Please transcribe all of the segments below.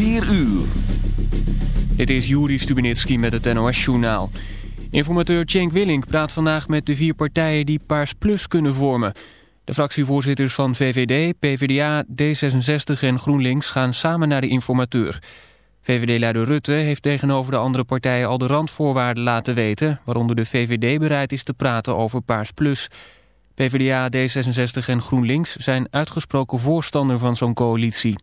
4 uur. Dit is Juri Stubinitski met het NOS-journaal. Informateur Cenk Willink praat vandaag met de vier partijen die Paars Plus kunnen vormen. De fractievoorzitters van VVD, PvdA, D66 en GroenLinks gaan samen naar de informateur. VVD-leider Rutte heeft tegenover de andere partijen al de randvoorwaarden laten weten... waaronder de VVD bereid is te praten over Paars Plus... PvdA, D66 en GroenLinks zijn uitgesproken voorstander van zo'n coalitie.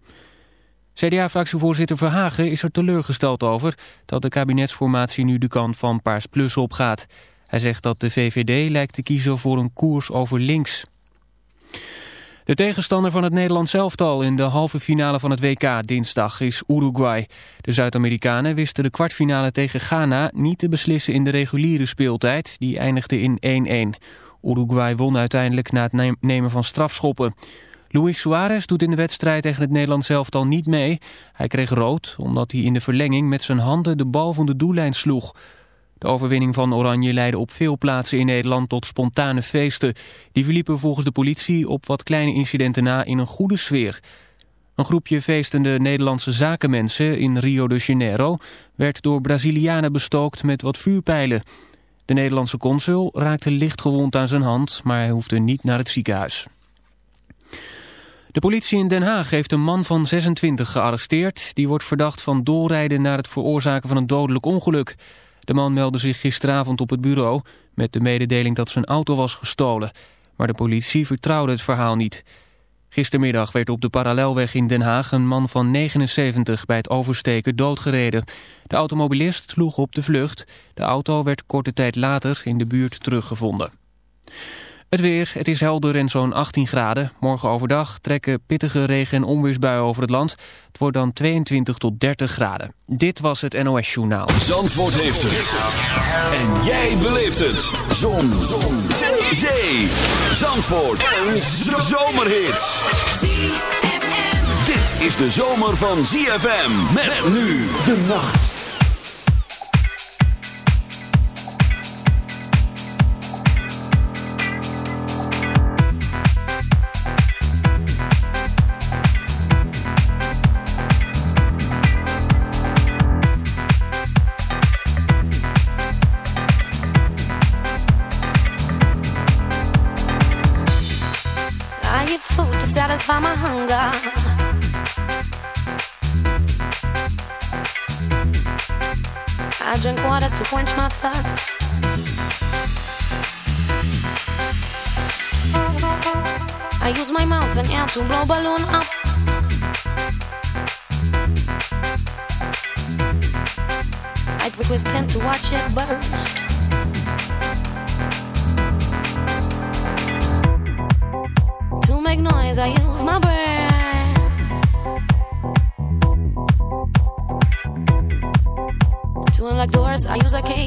CDA-fractievoorzitter Verhagen is er teleurgesteld over dat de kabinetsformatie nu de kant van Paars Plus opgaat. Hij zegt dat de VVD lijkt te kiezen voor een koers over links. De tegenstander van het Nederlands elftal in de halve finale van het WK dinsdag is Uruguay. De Zuid-Amerikanen wisten de kwartfinale tegen Ghana niet te beslissen in de reguliere speeltijd. Die eindigde in 1-1. Uruguay won uiteindelijk na het nemen van strafschoppen. Luis Suarez doet in de wedstrijd tegen het Nederlands elftal niet mee. Hij kreeg rood omdat hij in de verlenging met zijn handen de bal van de doellijn sloeg. De overwinning van Oranje leidde op veel plaatsen in Nederland tot spontane feesten. Die verliepen volgens de politie op wat kleine incidenten na in een goede sfeer. Een groepje feestende Nederlandse zakenmensen in Rio de Janeiro werd door Brazilianen bestookt met wat vuurpijlen. De Nederlandse consul raakte licht gewond aan zijn hand, maar hij hoefde niet naar het ziekenhuis. De politie in Den Haag heeft een man van 26 gearresteerd. Die wordt verdacht van doorrijden naar het veroorzaken van een dodelijk ongeluk. De man meldde zich gisteravond op het bureau met de mededeling dat zijn auto was gestolen. Maar de politie vertrouwde het verhaal niet. Gistermiddag werd op de parallelweg in Den Haag een man van 79 bij het oversteken doodgereden. De automobilist sloeg op de vlucht. De auto werd korte tijd later in de buurt teruggevonden. Het weer, het is helder en zo'n 18 graden. Morgen overdag trekken pittige regen- en onweersbuien over het land. Het wordt dan 22 tot 30 graden. Dit was het NOS Journaal. Zandvoort heeft het. En jij beleeft het. Zon. Zon. Zee. Zandvoort. Een zomerhit. Dit is de zomer van ZFM. Met nu de nacht. To blow balloon up. I prick with pen to watch it burst. To make noise, I use my breath. To unlock doors, I use a key.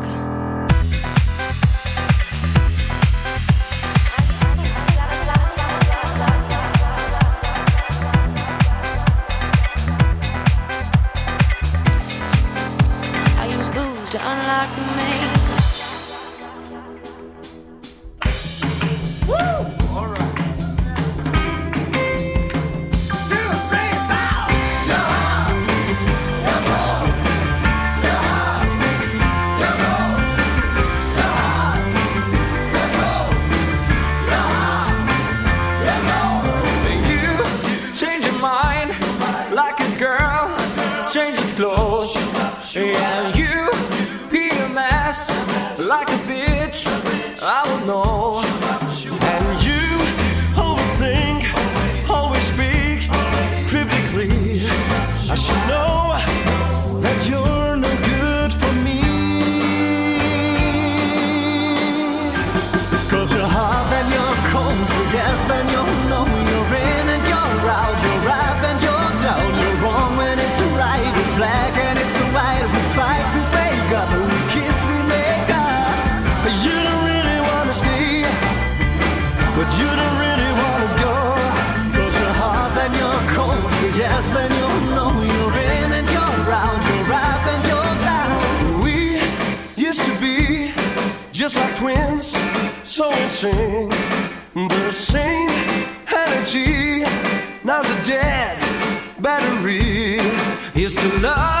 a dead battery. Is to love.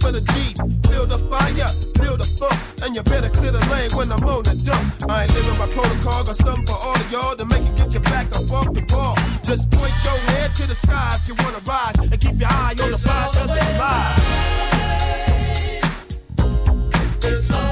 for the G's. Build a fire, build a funk, and you better clear the lane when I'm on the dump. I ain't living by protocol, got something for all of y'all to make it get your back up off the ball. Just point your head to the sky if you wanna rise, and keep your eye on the prize, cause it's live. It's all